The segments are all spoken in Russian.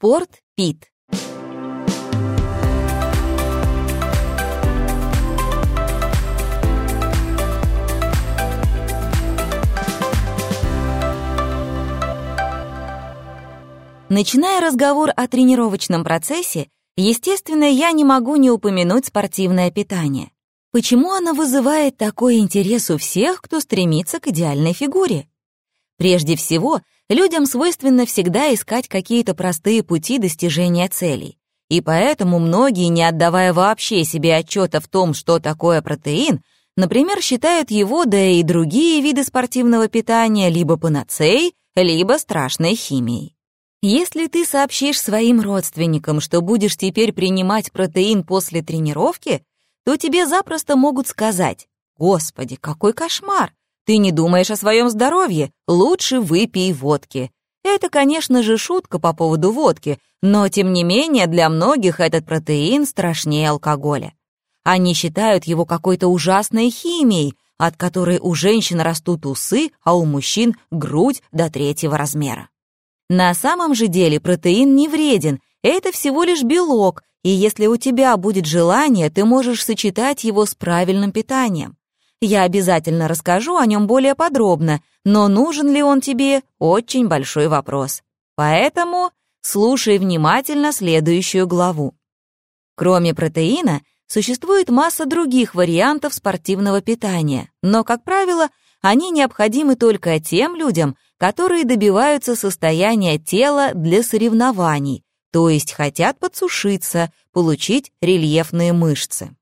Спорт Пит. Начиная разговор о тренировочном процессе, естественно, я не могу не упомянуть спортивное питание. Почему оно вызывает такой интерес у всех, кто стремится к идеальной фигуре? Прежде всего, людям свойственно всегда искать какие-то простые пути достижения целей. И поэтому многие, не отдавая вообще себе отчета в том, что такое протеин, например, считают его, да и другие виды спортивного питания либо панацеей, либо страшной химией. Если ты сообщишь своим родственникам, что будешь теперь принимать протеин после тренировки, то тебе запросто могут сказать «Господи, какой кошмар! Ты не думаешь о своем здоровье, лучше выпей водки». Это, конечно же, шутка по поводу водки, но, тем не менее, для многих этот протеин страшнее алкоголя. Они считают его какой-то ужасной химией, от которой у женщин растут усы, а у мужчин — грудь до третьего размера. На самом же деле протеин не вреден, это всего лишь белок, и если у тебя будет желание, ты можешь сочетать его с правильным питанием. Я обязательно расскажу о нем более подробно, но нужен ли он тебе – очень большой вопрос. Поэтому слушай внимательно следующую главу. Кроме протеина, существует масса других вариантов спортивного питания, но, как правило, они необходимы только тем людям, которые добиваются состояния тела для соревнований, то есть хотят подсушиться, получить рельефные мышцы.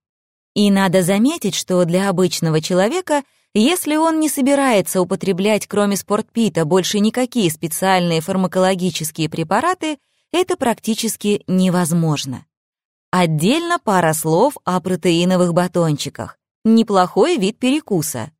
И надо заметить, что для обычного человека, если он не собирается употреблять кроме спортпита больше никакие специальные фармакологические препараты, это практически невозможно. Отдельно пара слов о протеиновых батончиках. Неплохой вид перекуса.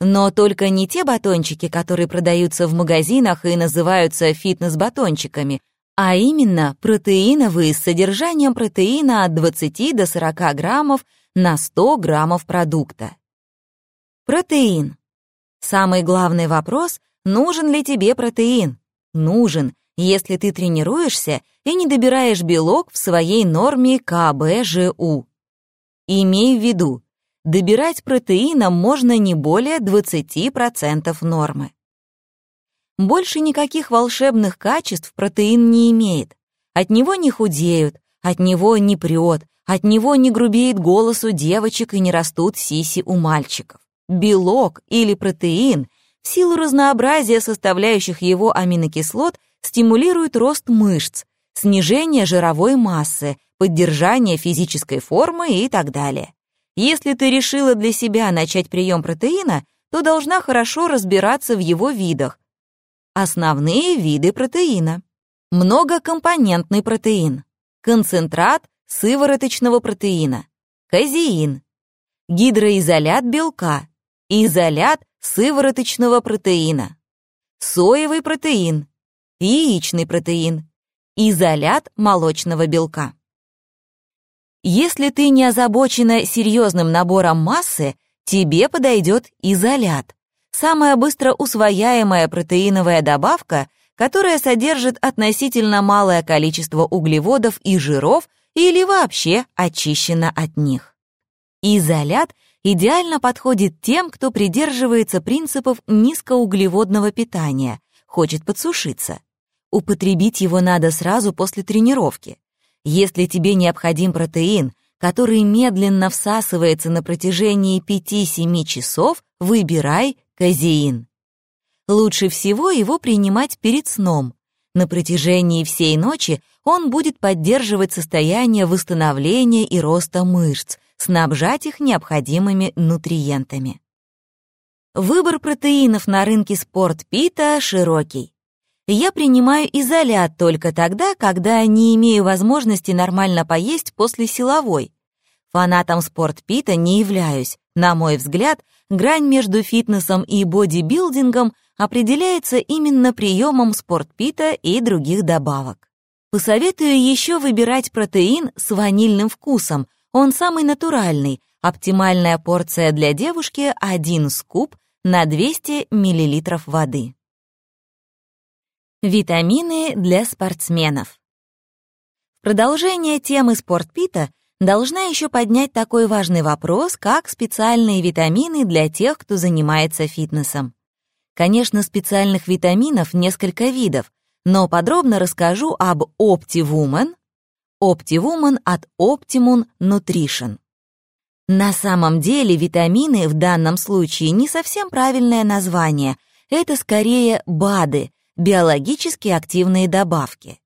Но только не те батончики, которые продаются в магазинах и называются фитнес-батончиками, а именно протеиновые с содержанием протеина от 20 до 40 граммов на 100 граммов продукта. Протеин. Самый главный вопрос — нужен ли тебе протеин? Нужен, если ты тренируешься и не добираешь белок в своей норме КБЖУ. Имей в виду, добирать протеином можно не более 20% нормы. Больше никаких волшебных качеств протеин не имеет. От него не худеют, от него не прет, от него не грубеет голос у девочек и не растут сиси у мальчиков. Белок или протеин в силу разнообразия составляющих его аминокислот стимулирует рост мышц, снижение жировой массы, поддержание физической формы и так далее. Если ты решила для себя начать прием протеина, то должна хорошо разбираться в его видах. Основные виды протеина. Многокомпонентный протеин. Концентрат сывороточного протеина. Казеин. Гидроизолят белка. Изолят сывороточного протеина. Соевый протеин. Яичный протеин. Изолят молочного белка. Если ты не озабочена серьезным набором массы, тебе подойдет изолят. Самая быстро усвояемая протеиновая добавка, которая содержит относительно малое количество углеводов и жиров или вообще очищена от них. Изолят идеально подходит тем, кто придерживается принципов низкоуглеводного питания, хочет подсушиться. Употребить его надо сразу после тренировки. Если тебе необходим протеин, который медленно всасывается на протяжении 5-7 часов, выбирай казеин. Лучше всего его принимать перед сном. На протяжении всей ночи он будет поддерживать состояние восстановления и роста мышц, снабжать их необходимыми нутриентами. Выбор протеинов на рынке спортпита широкий я принимаю изолят только тогда, когда не имею возможности нормально поесть после силовой. Фанатом спортпита не являюсь. На мой взгляд, грань между фитнесом и бодибилдингом определяется именно приемом спортпита и других добавок. Посоветую еще выбирать протеин с ванильным вкусом. Он самый натуральный. Оптимальная порция для девушки — 1 скуп на 200 мл воды. Витамины для спортсменов. Продолжение темы спортпита должна еще поднять такой важный вопрос, как специальные витамины для тех, кто занимается фитнесом. Конечно, специальных витаминов несколько видов, но подробно расскажу об OptiWoman, OptiWoman от Optimum Nutrition. На самом деле витамины в данном случае не совсем правильное название, это скорее БАДы, биологически активные добавки.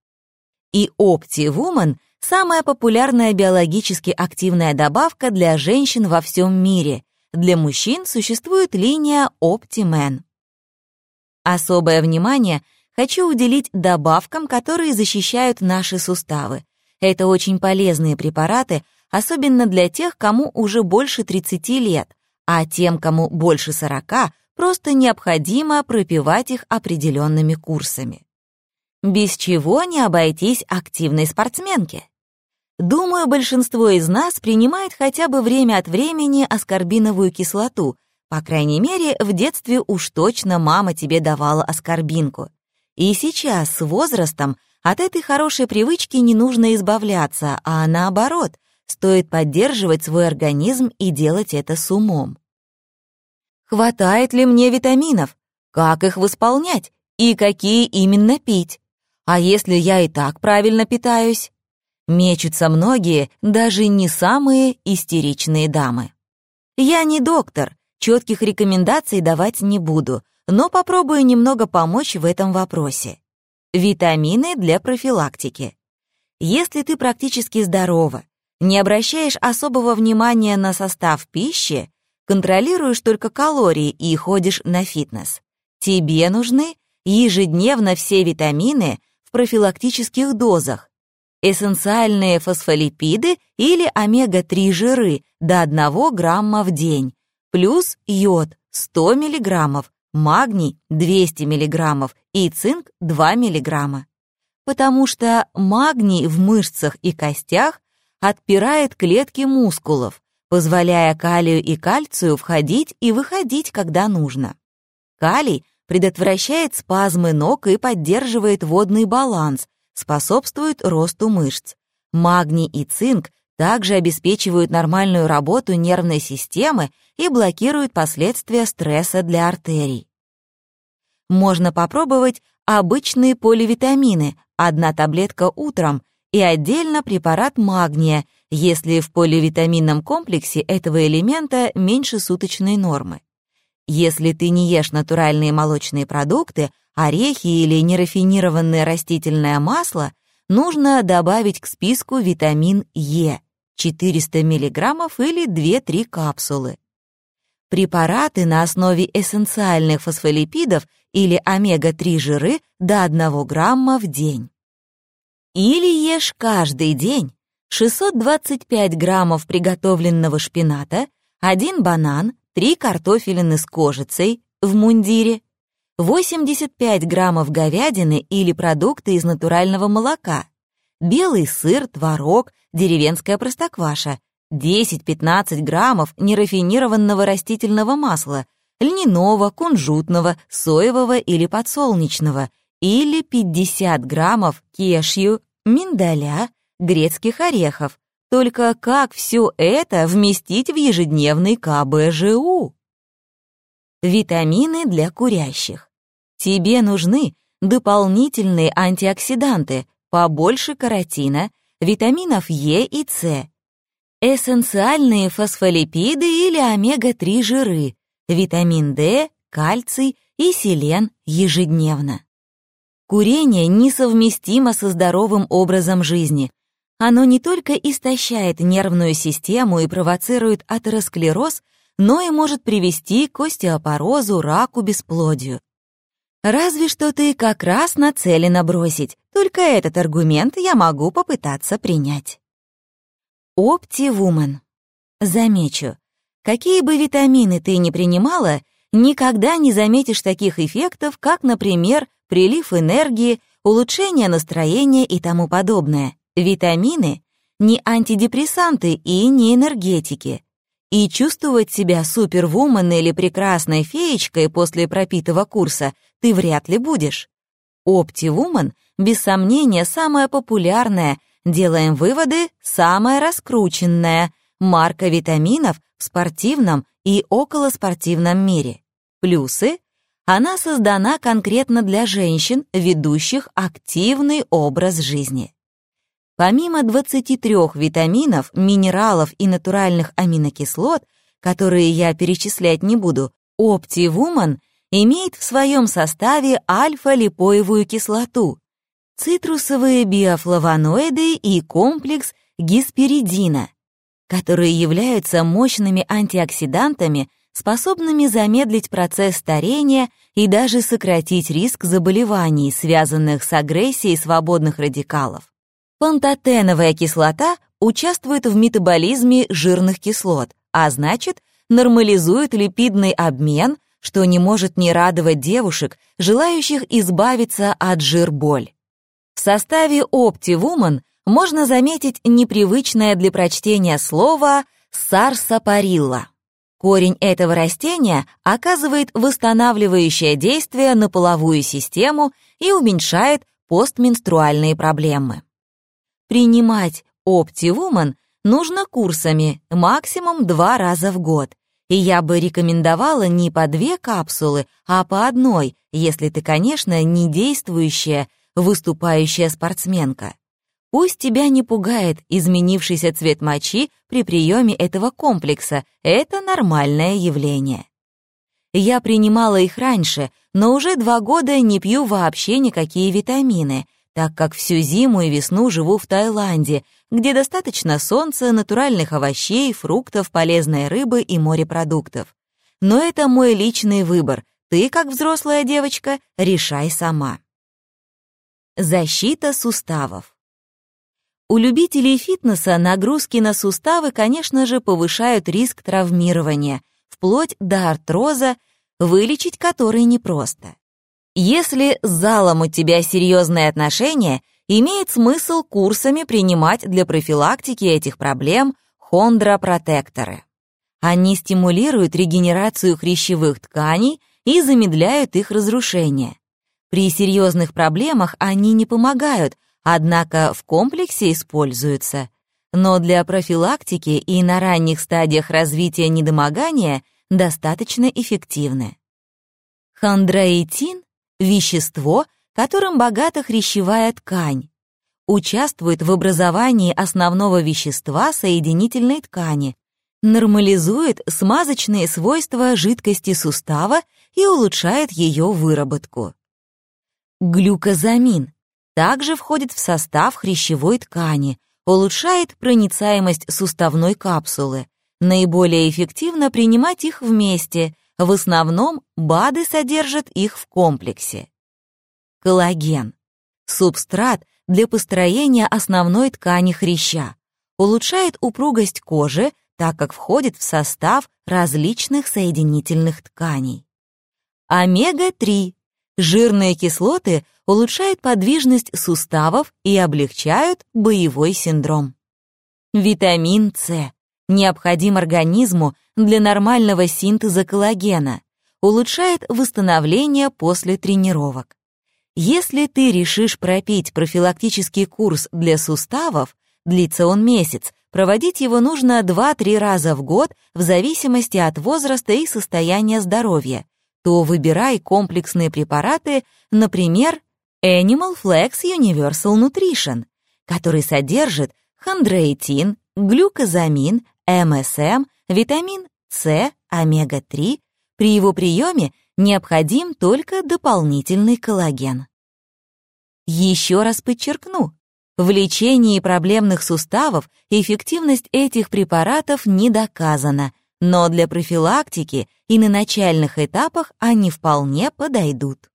И OptiWoman — самая популярная биологически активная добавка для женщин во всем мире. Для мужчин существует линия OptiMan. Особое внимание хочу уделить добавкам, которые защищают наши суставы. Это очень полезные препараты, особенно для тех, кому уже больше 30 лет, а тем, кому больше 40, просто необходимо пропивать их определенными курсами. Без чего не обойтись активной спортсменке? Думаю, большинство из нас принимает хотя бы время от времени аскорбиновую кислоту, по крайней мере, в детстве уж точно мама тебе давала аскорбинку. И сейчас, с возрастом, от этой хорошей привычки не нужно избавляться, а наоборот, стоит поддерживать свой организм и делать это с умом. Хватает ли мне витаминов? Как их восполнять? И какие именно пить? А если я и так правильно питаюсь? Мечутся многие, даже не самые истеричные дамы. Я не доктор, четких рекомендаций давать не буду, но попробую немного помочь в этом вопросе. Витамины для профилактики. Если ты практически здорова, не обращаешь особого внимания на состав пищи, контролируешь только калории и ходишь на фитнес. Тебе нужны ежедневно все витамины в профилактических дозах, эссенциальные фосфолипиды или омега-3 жиры до 1 грамма в день, плюс йод 100 мг, магний 200 мг и цинк 2 мг. Потому что магний в мышцах и костях отпирает клетки мускулов, позволяя калию и кальцию входить и выходить, когда нужно. Калий предотвращает спазмы ног и поддерживает водный баланс, способствует росту мышц. Магний и цинк также обеспечивают нормальную работу нервной системы и блокируют последствия стресса для артерий. Можно попробовать обычные поливитамины, одна таблетка утром и отдельно препарат магния, если в поливитаминном комплексе этого элемента меньше суточной нормы. Если ты не ешь натуральные молочные продукты, орехи или нерафинированное растительное масло, нужно добавить к списку витамин Е 400 мг или 2-3 капсулы. Препараты на основе эссенциальных фосфолипидов или омега-3 жиры до 1 грамма в день. Или ешь каждый день 625 граммов приготовленного шпината, один банан, три картофелины с кожицей в мундире, 85 граммов говядины или продукты из натурального молока, белый сыр, творог, деревенская простокваша, 10-15 граммов нерафинированного растительного масла, льняного, кунжутного, соевого или подсолнечного, или 50 граммов кешью, миндаля, грецких орехов. Только как все это вместить в ежедневный КБЖУ? Витамины для курящих. Тебе нужны дополнительные антиоксиданты, побольше каротина, витаминов Е и С, эссенциальные фосфолипиды или омега-3 жиры, витамин D, кальций и селен ежедневно. Курение несовместимо со здоровым образом жизни. Оно не только истощает нервную систему и провоцирует атеросклероз, но и может привести к остеопорозу, раку, бесплодию. Разве что ты как раз нацелена бросить, только этот аргумент я могу попытаться принять. Оптивумен. Замечу, какие бы витамины ты ни принимала, никогда не заметишь таких эффектов, как, например, прилив энергии, улучшение настроения и тому подобное. Витамины — не антидепрессанты и не энергетики. И чувствовать себя супервумен или прекрасной феечкой после пропитого курса ты вряд ли будешь. Оптивумен, без сомнения, самая популярная, делаем выводы самая раскрученная марка витаминов в спортивном и околоспортивном мире. Плюсы — она создана конкретно для женщин, ведущих активный образ жизни. Помимо 23 витаминов, минералов и натуральных аминокислот, которые я перечислять не буду, OptiWoman имеет в своем составе альфа-липоевую кислоту, цитрусовые биофлавоноиды и комплекс гисперидина, которые являются мощными антиоксидантами, способными замедлить процесс старения и даже сократить риск заболеваний, связанных с агрессией свободных радикалов. Пантотеновая кислота участвует в метаболизме жирных кислот, а значит, нормализует липидный обмен, что не может не радовать девушек, желающих избавиться от жир-боль. В составе OptiWoman можно заметить непривычное для прочтения слово «сарсапарилла». Корень этого растения оказывает восстанавливающее действие на половую систему и уменьшает постменструальные проблемы. Принимать OptiWoman нужно курсами, максимум два раза в год. И я бы рекомендовала не по две капсулы, а по одной, если ты, конечно, не действующая, выступающая спортсменка. Пусть тебя не пугает изменившийся цвет мочи при приеме этого комплекса, это нормальное явление. Я принимала их раньше, но уже два года не пью вообще никакие витамины — так как всю зиму и весну живу в Таиланде, где достаточно солнца, натуральных овощей, фруктов, полезной рыбы и морепродуктов. Но это мой личный выбор. Ты, как взрослая девочка, решай сама. Защита суставов. У любителей фитнеса нагрузки на суставы, конечно же, повышают риск травмирования, вплоть до артроза, вылечить который непросто. Если с залом у тебя серьезные отношения, имеет смысл курсами принимать для профилактики этих проблем хондропротекторы. Они стимулируют регенерацию хрящевых тканей и замедляют их разрушение. При серьезных проблемах они не помогают, однако в комплексе используются. Но для профилактики и на ранних стадиях развития недомогания достаточно эффективны. Хондроитин вещество, которым богата хрящевая ткань, участвует в образовании основного вещества соединительной ткани, нормализует смазочные свойства жидкости сустава и улучшает ее выработку. Глюкозамин также входит в состав хрящевой ткани, улучшает проницаемость суставной капсулы. Наиболее эффективно принимать их вместе, в основном БАДы содержат их в комплексе. Коллаген – субстрат для построения основной ткани хряща, улучшает упругость кожи, так как входит в состав различных соединительных тканей. Омега-3 – жирные кислоты улучшают подвижность суставов и облегчают боевой синдром. Витамин С необходим организму для нормального синтеза коллагена, улучшает восстановление после тренировок. Если ты решишь пропить профилактический курс для суставов, длится он месяц, проводить его нужно 2-3 раза в год в зависимости от возраста и состояния здоровья, то выбирай комплексные препараты, например, Animal Flex Universal Nutrition, который содержит хондроитин, глюкозамин, МСМ, витамин С, омега-3, при его приеме необходим только дополнительный коллаген. Еще раз подчеркну, в лечении проблемных суставов эффективность этих препаратов не доказана, но для профилактики и на начальных этапах они вполне подойдут.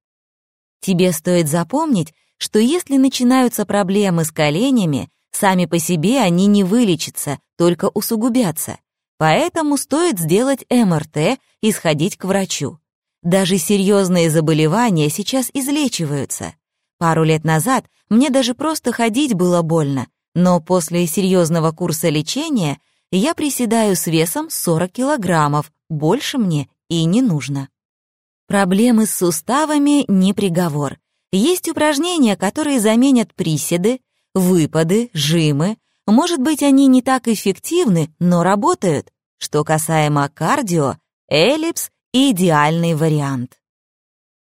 Тебе стоит запомнить, что если начинаются проблемы с коленями, Сами по себе они не вылечатся, только усугубятся. Поэтому стоит сделать МРТ и сходить к врачу. Даже серьезные заболевания сейчас излечиваются. Пару лет назад мне даже просто ходить было больно, но после серьезного курса лечения я приседаю с весом 40 килограммов, больше мне и не нужно. Проблемы с суставами не приговор. Есть упражнения, которые заменят приседы, выпады, жимы. Может быть, они не так эффективны, но работают. Что касаемо кардио, эллипс — идеальный вариант.